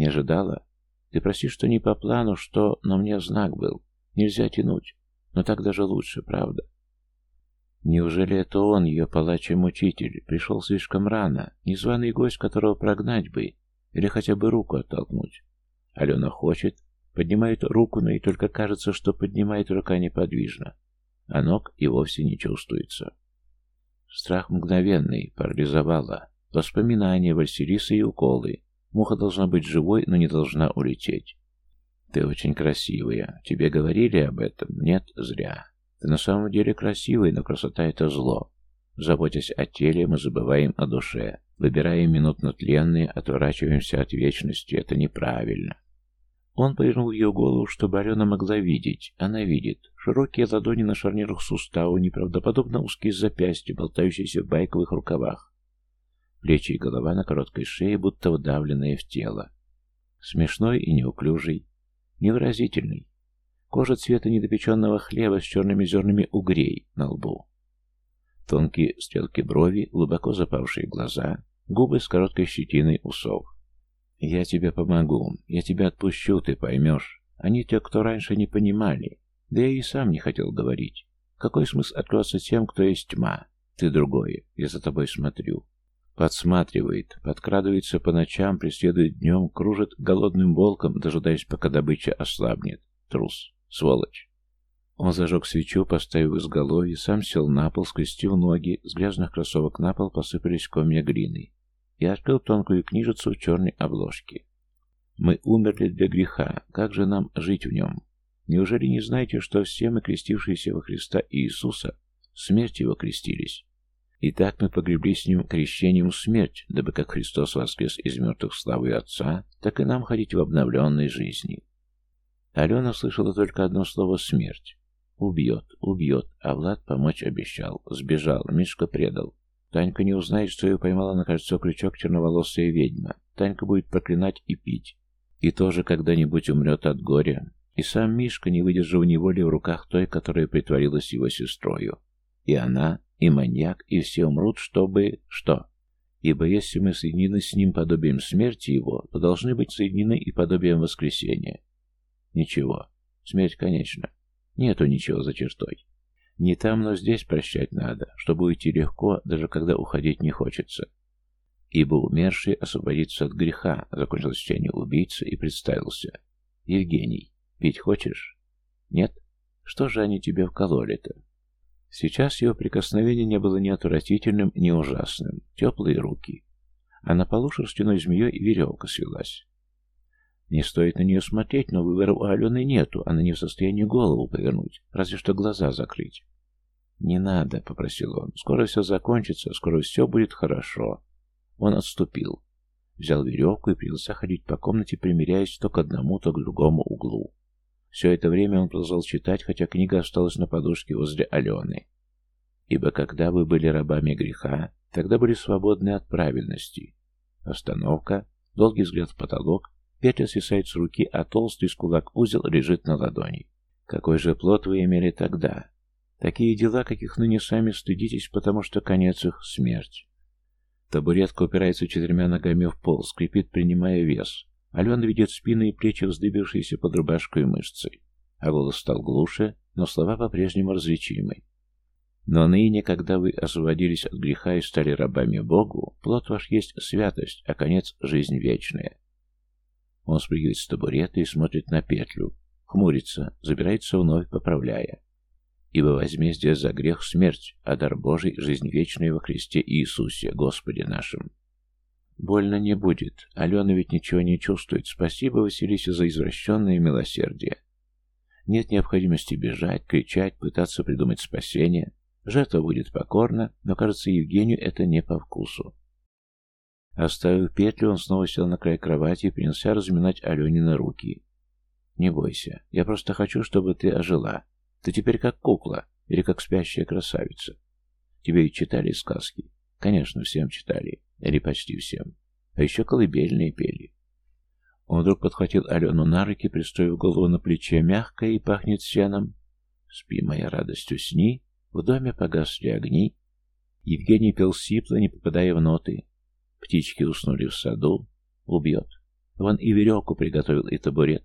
Не ожидала? Ты прости, что не по плану, что... Но мне знак был. Нельзя тянуть. Но так даже лучше, правда. Неужели это он, ее палач и мучитель, пришел слишком рано, незваный гость, которого прогнать бы, или хотя бы руку оттолкнуть? Алена хочет, поднимает руку, но и только кажется, что поднимает рука неподвижно, а ног и вовсе не чувствуется. Страх мгновенный, парализовала. Воспоминания, Василисы и уколы. Муха должна быть живой, но не должна улететь. Ты очень красивая. Тебе говорили об этом? Нет, зря. Ты на самом деле красивый, но красота — это зло. Заботясь о теле, мы забываем о душе. Выбираем минутно тленные, отворачиваемся от вечности. Это неправильно. Он повернул ее голову, чтобы Алена могла видеть. Она видит. Широкие ладони на шарнирах сустава, неправдоподобно узкие запястья, болтающиеся в байковых рукавах. Плечи и голова на короткой шее, будто вдавленные в тело. Смешной и неуклюжий. Невыразительный. Кожа цвета недопеченного хлеба с черными зернами угрей на лбу. Тонкие стрелки брови, глубоко запавшие глаза, губы с короткой щетиной усов. «Я тебе помогу, я тебя отпущу, ты поймешь. Они те, кто раньше не понимали. Да я и сам не хотел говорить. Какой смысл открываться тем, кто есть тьма? Ты другое, я за тобой смотрю. Подсматривает, подкрадывается по ночам, преследует днем, кружит голодным волком, дожидаясь, пока добыча ослабнет. Трус. Сволочь. Он зажег свечу, поставив изголовье, сам сел на пол, скрестил ноги, с грязных кроссовок на пол посыпались комья глины и открыл тонкую книжицу в черной обложке. «Мы умерли для греха, как же нам жить в нем? Неужели не знаете, что все мы, крестившиеся во Христа Иисуса, смерть его крестились?» И так мы погребли с ним крещением смерть, дабы как Христос воскрес из мертвых славы Отца, так и нам ходить в обновленной жизни. Алена слышала только одно слово «смерть». Убьет, убьет, а Влад помочь обещал. Сбежал, Мишка предал. Танька не узнает, что ее поймала на кольцо крючок черноволосая ведьма. Танька будет проклинать и пить. И тоже когда-нибудь умрет от горя. И сам Мишка, не выдержав неволи в руках той, которая притворилась его сестрою. И она, и маньяк, и все умрут, чтобы... Что? Ибо если мы соединены с ним подобием смерти его, то должны быть соединены и подобием воскресения. Ничего. Смерть, конечно. Нету ничего за чертой. Не там, но здесь прощать надо, чтобы уйти легко, даже когда уходить не хочется. Ибо умерший освободится от греха, закончил чтение убийцы и представился. Евгений, пить хочешь? Нет? Что же они тебе вкололи-то? Сейчас его прикосновение не было ни отвратительным, ни ужасным. Теплые руки. А на полу шерстяной змеей веревка свелась. Не стоит на нее смотреть, но выбора у Алены нету, она не в состоянии голову повернуть, разве что глаза закрыть. «Не надо», — попросил он, — «скоро все закончится, скоро все будет хорошо». Он отступил, взял веревку и принялся ходить по комнате, примеряясь то к одному, то к другому углу. Все это время он продолжал читать, хотя книга осталась на подушке возле Алены. «Ибо когда вы были рабами греха, тогда были свободны от правильности». Остановка, долгий взгляд в потолок, петля свисает с руки, а толстый с кулак узел лежит на ладони. Какой же плод вы имели тогда? Такие дела, каких ныне сами стыдитесь, потому что конец их — смерть. Табуретка упирается четырьмя ногами в пол, скрипит, принимая вес. Алена видит спину и плечи, вздыбившиеся под рубашкой мышцы. А голос стал глуше, но слова по-прежнему различимы. Но ныне, когда вы освободились от греха и стали рабами Богу, плод ваш есть святость, а конец — жизнь вечная. Он спрыгивает с табурета и смотрит на петлю, хмурится, забирается вновь, поправляя. Ибо возмездие за грех — смерть, а дар Божий — жизнь вечная во Христе Иисусе, Господе нашим. Больно не будет. Алена ведь ничего не чувствует. Спасибо, Василисе, за извращенное милосердие. Нет необходимости бежать, кричать, пытаться придумать спасение. Жертва будет покорна, но, кажется, Евгению это не по вкусу. Оставив петлю, он снова сел на край кровати и принялся разминать Алене руки. «Не бойся. Я просто хочу, чтобы ты ожила. Ты теперь как кукла или как спящая красавица. Тебе ведь читали сказки. Конечно, всем читали. Или почти всем. А еще колыбельные пели. Он вдруг подхватил Алену на руки, пристроив голову на плече, мягкое и пахнет сеном. «Спи, моя радость, усни». В доме погасли огни. Евгений пел сипло, не попадая в ноты. Птички уснули в саду. Убьет. Вон и веревку приготовил, и табурет.